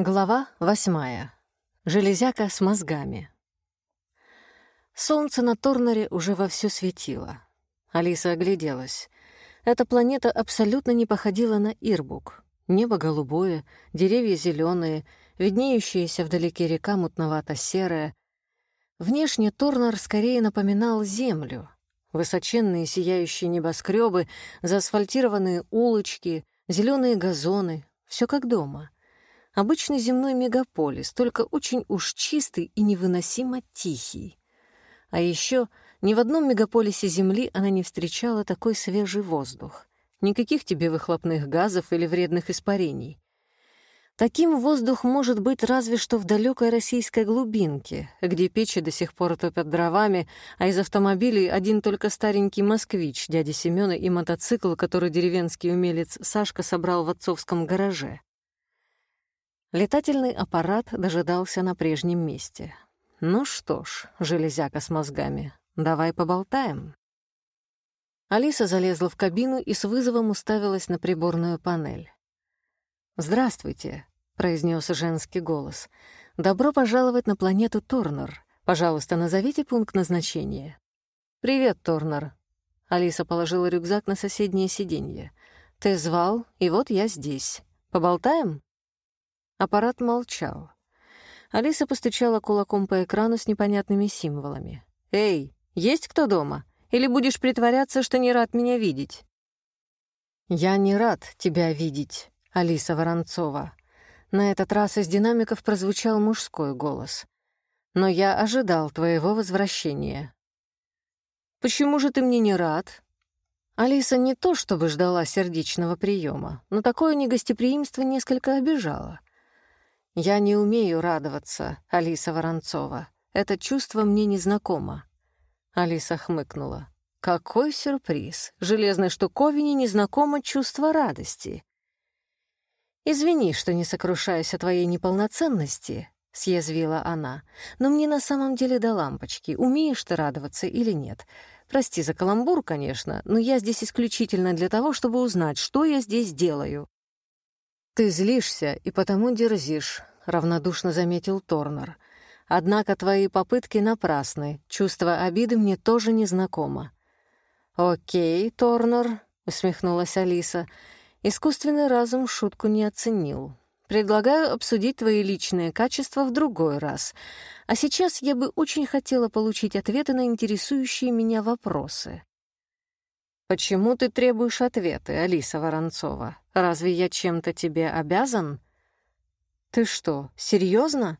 Глава восьмая. Железяка с мозгами. Солнце на Торнере уже вовсю светило. Алиса огляделась. Эта планета абсолютно не походила на Ирбук. Небо голубое, деревья зеленые, виднеющаяся вдалеке река мутновато-серая. Внешне Торнер скорее напоминал Землю. Высоченные сияющие небоскребы, заасфальтированные улочки, зеленые газоны — все как дома — Обычный земной мегаполис, только очень уж чистый и невыносимо тихий. А еще ни в одном мегаполисе Земли она не встречала такой свежий воздух. Никаких тебе выхлопных газов или вредных испарений. Таким воздух может быть разве что в далекой российской глубинке, где печи до сих пор топят дровами, а из автомобилей один только старенький «Москвич» дяди Семёна и мотоцикл, который деревенский умелец Сашка собрал в отцовском гараже. Летательный аппарат дожидался на прежнем месте. «Ну что ж, железяка с мозгами, давай поболтаем». Алиса залезла в кабину и с вызовом уставилась на приборную панель. «Здравствуйте», — произнес женский голос. «Добро пожаловать на планету Торнер. Пожалуйста, назовите пункт назначения». «Привет, Торнер». Алиса положила рюкзак на соседнее сиденье. «Ты звал, и вот я здесь. Поболтаем?» Аппарат молчал. Алиса постучала кулаком по экрану с непонятными символами. «Эй, есть кто дома? Или будешь притворяться, что не рад меня видеть?» «Я не рад тебя видеть, Алиса Воронцова». На этот раз из динамиков прозвучал мужской голос. «Но я ожидал твоего возвращения». «Почему же ты мне не рад?» Алиса не то чтобы ждала сердечного приема, но такое негостеприимство несколько обижало. «Я не умею радоваться, Алиса Воронцова. Это чувство мне незнакомо». Алиса хмыкнула. «Какой сюрприз! Железной штуковине незнакомо чувство радости». «Извини, что не сокрушаюсь о твоей неполноценности», — съязвила она. «Но мне на самом деле до лампочки, умеешь ты радоваться или нет. Прости за каламбур, конечно, но я здесь исключительно для того, чтобы узнать, что я здесь делаю». «Ты злишься и потому дерзишь», — равнодушно заметил Торнер. «Однако твои попытки напрасны. Чувство обиды мне тоже незнакомо». «Окей, Торнер», — усмехнулась Алиса. «Искусственный разум шутку не оценил. Предлагаю обсудить твои личные качества в другой раз. А сейчас я бы очень хотела получить ответы на интересующие меня вопросы». «Почему ты требуешь ответы, Алиса Воронцова? Разве я чем-то тебе обязан?» «Ты что, серьезно?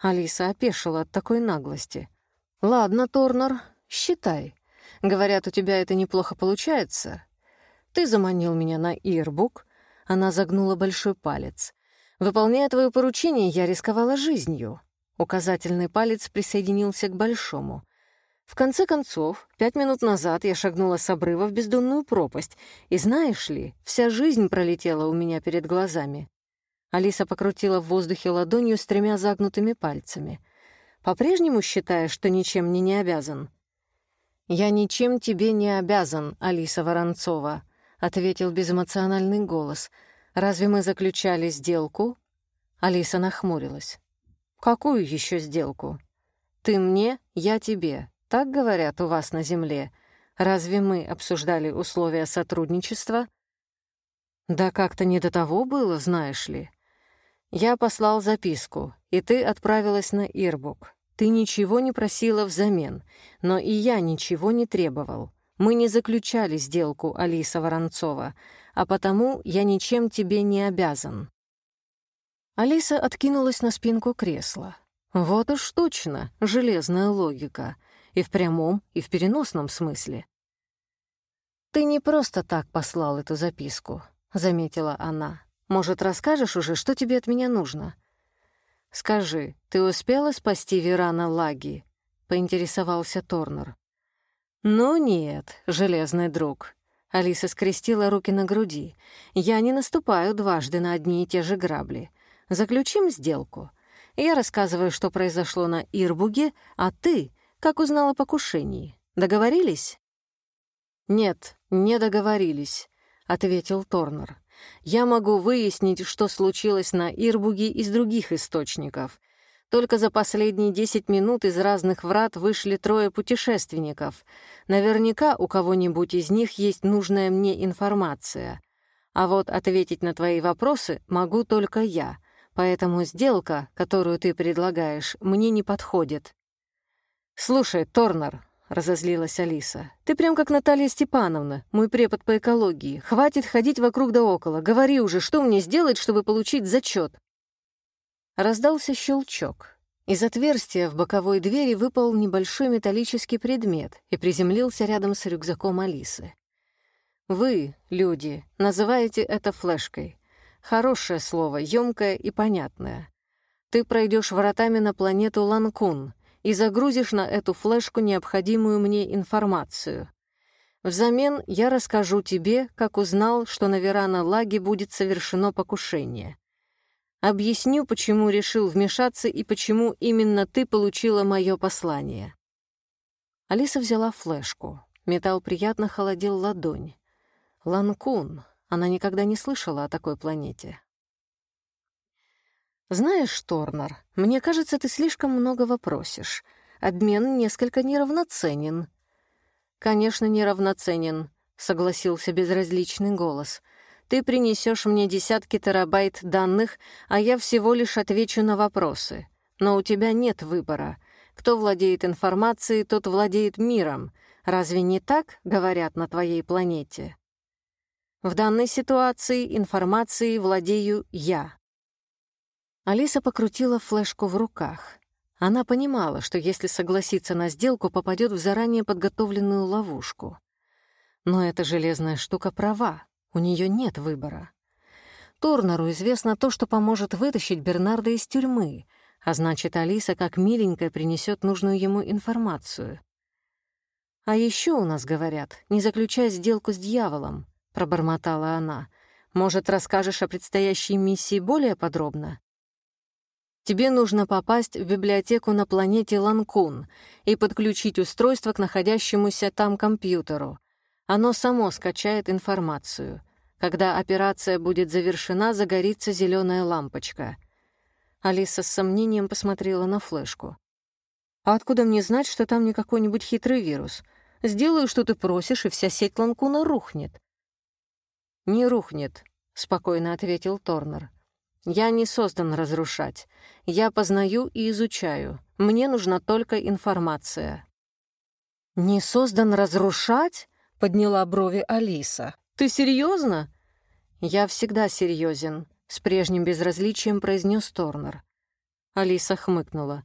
Алиса опешила от такой наглости. «Ладно, Торнер, считай. Говорят, у тебя это неплохо получается. Ты заманил меня на Ирбук». Она загнула большой палец. «Выполняя твое поручение, я рисковала жизнью». Указательный палец присоединился к большому. В конце концов, пять минут назад я шагнула с обрыва в бездонную пропасть, и знаешь ли, вся жизнь пролетела у меня перед глазами. Алиса покрутила в воздухе ладонью с тремя загнутыми пальцами. «По-прежнему считаешь, что ничем мне не обязан?» «Я ничем тебе не обязан, Алиса Воронцова», — ответил безэмоциональный голос. «Разве мы заключали сделку?» Алиса нахмурилась. «Какую еще сделку?» «Ты мне, я тебе. Так говорят у вас на Земле. Разве мы обсуждали условия сотрудничества? Да как-то не до того было, знаешь ли. Я послал записку, и ты отправилась на Ирбук. Ты ничего не просила взамен, но и я ничего не требовал. Мы не заключали сделку, Алиса Воронцова, а потому я ничем тебе не обязан. Алиса откинулась на спинку кресла. Вот уж точно, железная логика — и в прямом, и в переносном смысле. «Ты не просто так послал эту записку», — заметила она. «Может, расскажешь уже, что тебе от меня нужно?» «Скажи, ты успела спасти Верана Лаги?» — поинтересовался Торнер. «Ну нет, железный друг». Алиса скрестила руки на груди. «Я не наступаю дважды на одни и те же грабли. Заключим сделку. Я рассказываю, что произошло на Ирбуге, а ты как узнал о покушении? Договорились?» «Нет, не договорились», — ответил Торнер. Я могу выяснить, что случилось на Ирбуге из других источников. Только за последние десять минут из разных врат вышли трое путешественников. Наверняка у кого-нибудь из них есть нужная мне информация. А вот ответить на твои вопросы могу только я, поэтому сделка, которую ты предлагаешь, мне не подходит. «Слушай, Торнер», — разозлилась Алиса, — «ты прям как Наталья Степановна, мой препод по экологии. Хватит ходить вокруг да около. Говори уже, что мне сделать, чтобы получить зачет. Раздался щелчок. Из отверстия в боковой двери выпал небольшой металлический предмет и приземлился рядом с рюкзаком Алисы. «Вы, люди, называете это флешкой. Хорошее слово, ёмкое и понятное. Ты пройдешь вратами на планету Ланкун и загрузишь на эту флешку необходимую мне информацию. Взамен я расскажу тебе, как узнал, что на Верана Лаге будет совершено покушение. Объясню, почему решил вмешаться и почему именно ты получила мое послание». Алиса взяла флешку. Металл приятно холодил ладонь. Ланкун. Она никогда не слышала о такой планете. «Знаешь, Торнер, мне кажется, ты слишком много вопросишь. Обмен несколько неравноценен». «Конечно, неравноценен», — согласился безразличный голос — ты принесешь мне десятки терабайт данных, а я всего лишь отвечу на вопросы. Но у тебя нет выбора. Кто владеет информацией, тот владеет миром. Разве не так, говорят на твоей планете? В данной ситуации информацией владею я. Алиса покрутила флешку в руках. Она понимала, что если согласиться на сделку, попадет в заранее подготовленную ловушку. Но эта железная штука права. У нее нет выбора. Торнеру известно то, что поможет вытащить Бернарда из тюрьмы, а значит, Алиса как миленькая принесет нужную ему информацию. «А еще у нас говорят, не заключай сделку с дьяволом», — пробормотала она. «Может, расскажешь о предстоящей миссии более подробно?» Тебе нужно попасть в библиотеку на планете Ланкун и подключить устройство к находящемуся там компьютеру. Оно само скачает информацию. Когда операция будет завершена, загорится зеленая лампочка. Алиса с сомнением посмотрела на флешку. «А откуда мне знать, что там не какой-нибудь хитрый вирус? Сделаю, что ты просишь, и вся сеть Ланкуна рухнет». «Не рухнет», — спокойно ответил Торнер. «Я не создан разрушать. Я познаю и изучаю. Мне нужна только информация». «Не создан разрушать?» — подняла брови Алиса. «Ты серьезно?» «Я всегда серьезен», — с прежним безразличием произнес Торнер. Алиса хмыкнула.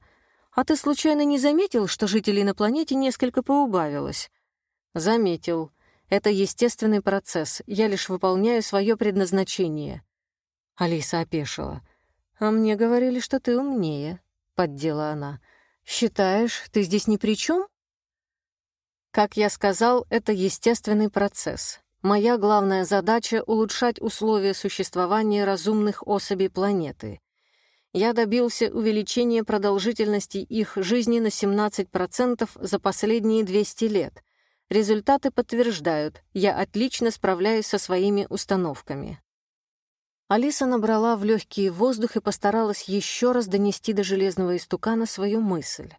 «А ты случайно не заметил, что жителей на планете несколько поубавилось?» «Заметил. Это естественный процесс. Я лишь выполняю свое предназначение». Алиса опешила. «А мне говорили, что ты умнее», — поддела она. «Считаешь, ты здесь ни при чем? Как я сказал, это естественный процесс. Моя главная задача — улучшать условия существования разумных особей планеты. Я добился увеличения продолжительности их жизни на 17% за последние 200 лет. Результаты подтверждают, я отлично справляюсь со своими установками. Алиса набрала в легкий воздух и постаралась еще раз донести до железного истукана свою мысль.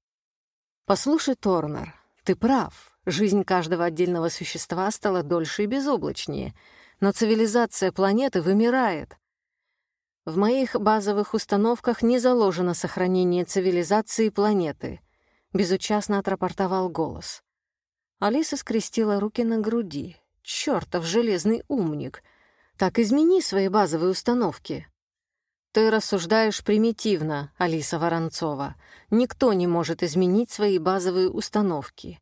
«Послушай, Торнер, ты прав. Жизнь каждого отдельного существа стала дольше и безоблачнее, но цивилизация планеты вымирает. В моих базовых установках не заложено сохранение цивилизации планеты, безучастно отрапортовал голос. Алиса скрестила руки на груди. Чёртов железный умник! Так измени свои базовые установки. Ты рассуждаешь примитивно, Алиса Воронцова. Никто не может изменить свои базовые установки.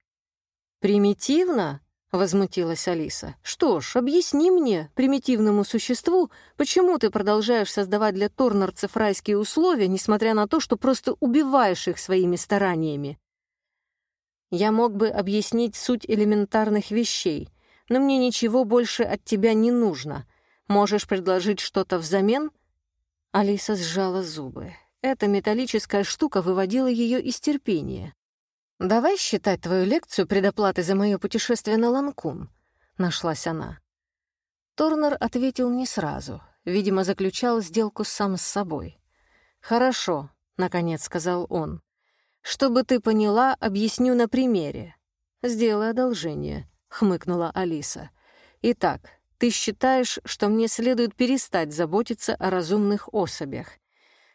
«Примитивно?» — возмутилась Алиса. «Что ж, объясни мне, примитивному существу, почему ты продолжаешь создавать для торнерцев райские условия, несмотря на то, что просто убиваешь их своими стараниями?» Я мог бы объяснить суть элементарных вещей, но мне ничего больше от тебя не нужно. Можешь предложить что-то взамен?» Алиса сжала зубы. Эта металлическая штука выводила ее из терпения. «Давай считать твою лекцию предоплатой за мое путешествие на Ланкун», — нашлась она. Торнер ответил не сразу. Видимо, заключал сделку сам с собой. «Хорошо», — наконец сказал он. «Чтобы ты поняла, объясню на примере». «Сделай одолжение», — хмыкнула Алиса. «Итак, ты считаешь, что мне следует перестать заботиться о разумных особях.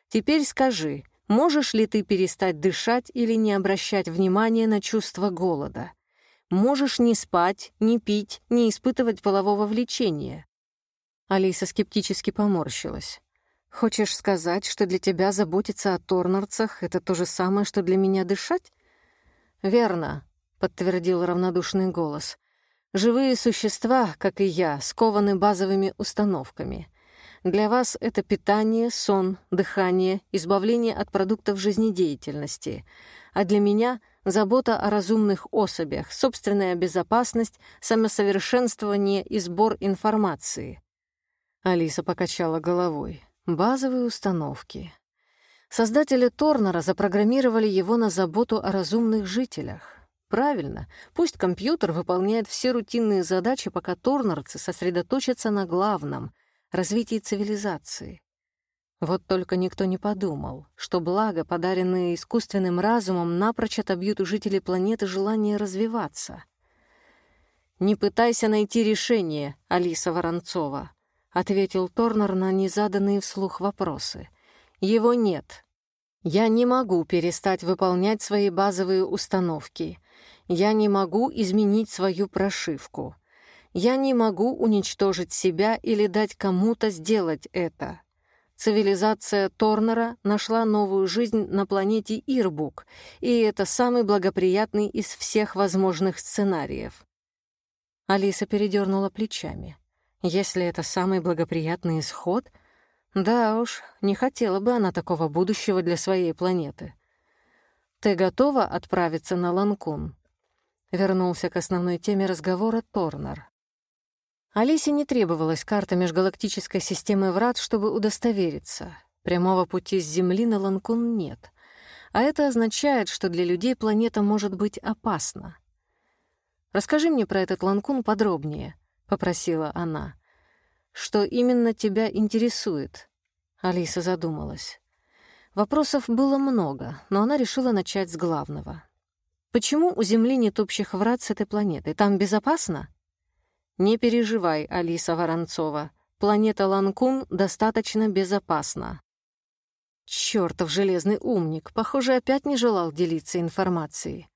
Теперь скажи, можешь ли ты перестать дышать или не обращать внимания на чувство голода? Можешь не спать, не пить, не испытывать полового влечения?» Алиса скептически поморщилась. «Хочешь сказать, что для тебя заботиться о торнерцах — это то же самое, что для меня дышать?» «Верно», — подтвердил равнодушный голос. «Живые существа, как и я, скованы базовыми установками. Для вас это питание, сон, дыхание, избавление от продуктов жизнедеятельности. А для меня — забота о разумных особях, собственная безопасность, самосовершенствование и сбор информации. Алиса покачала головой. Базовые установки. Создатели Торнера запрограммировали его на заботу о разумных жителях. Правильно, пусть компьютер выполняет все рутинные задачи, пока торнерцы сосредоточатся на главном — развитии цивилизации. Вот только никто не подумал, что благо, подаренные искусственным разумом, напрочь отобьют у жителей планеты желание развиваться. «Не пытайся найти решение, Алиса Воронцова», — ответил Торнер на незаданные вслух вопросы. «Его нет. Я не могу перестать выполнять свои базовые установки. Я не могу изменить свою прошивку. Я не могу уничтожить себя или дать кому-то сделать это». Цивилизация Торнера нашла новую жизнь на планете Ирбук, и это самый благоприятный из всех возможных сценариев. Алиса передернула плечами. Если это самый благоприятный исход, да уж, не хотела бы она такого будущего для своей планеты. «Ты готова отправиться на Ланкун?» Вернулся к основной теме разговора Торнер. Алисе не требовалась карта межгалактической системы врат, чтобы удостовериться. Прямого пути с Земли на Ланкун нет. А это означает, что для людей планета может быть опасна. «Расскажи мне про этот Ланкун подробнее», — попросила она. «Что именно тебя интересует?» Алиса задумалась. Вопросов было много, но она решила начать с главного. «Почему у Земли нет общих врат с этой планетой? Там безопасно?» «Не переживай, Алиса Воронцова. Планета Ланкун достаточно безопасна». Чёртов железный умник, похоже, опять не желал делиться информацией.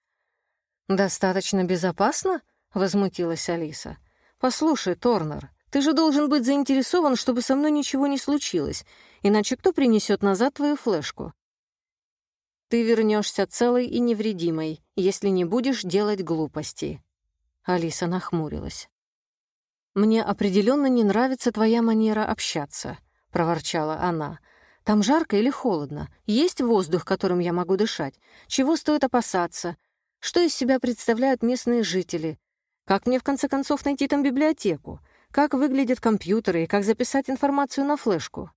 «Достаточно безопасно?» — возмутилась Алиса. «Послушай, Торнер, ты же должен быть заинтересован, чтобы со мной ничего не случилось, иначе кто принесет назад твою флешку?» «Ты вернешься целой и невредимой, если не будешь делать глупости». Алиса нахмурилась. «Мне определенно не нравится твоя манера общаться», — проворчала она. «Там жарко или холодно? Есть воздух, которым я могу дышать? Чего стоит опасаться? Что из себя представляют местные жители? Как мне, в конце концов, найти там библиотеку? Как выглядят компьютеры и как записать информацию на флешку?»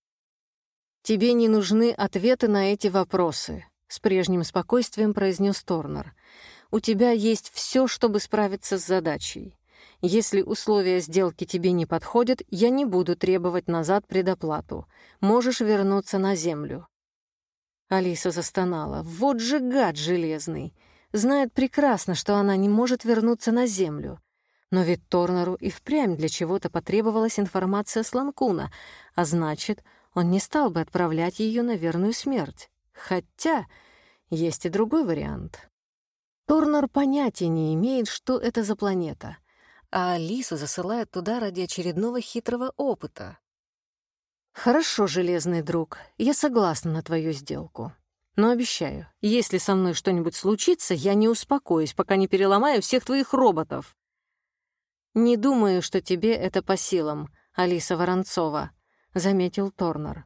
«Тебе не нужны ответы на эти вопросы», — с прежним спокойствием произнес Торнер. «У тебя есть все, чтобы справиться с задачей. Если условия сделки тебе не подходят, я не буду требовать назад предоплату. Можешь вернуться на землю». Алиса застонала. «Вот же гад железный! Знает прекрасно, что она не может вернуться на землю. Но ведь Торнеру и впрямь для чего-то потребовалась информация с Ланкуна, а значит, он не стал бы отправлять ее на верную смерть. Хотя есть и другой вариант. Торнер понятия не имеет, что это за планета — а Алису засылают туда ради очередного хитрого опыта. «Хорошо, железный друг, я согласна на твою сделку. Но обещаю, если со мной что-нибудь случится, я не успокоюсь, пока не переломаю всех твоих роботов». «Не думаю, что тебе это по силам, Алиса Воронцова», — заметил Торнер.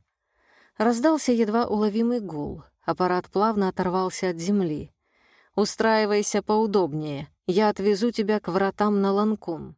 Раздался едва уловимый гул. Аппарат плавно оторвался от земли. «Устраивайся поудобнее. Я отвезу тебя к вратам на Ланкун».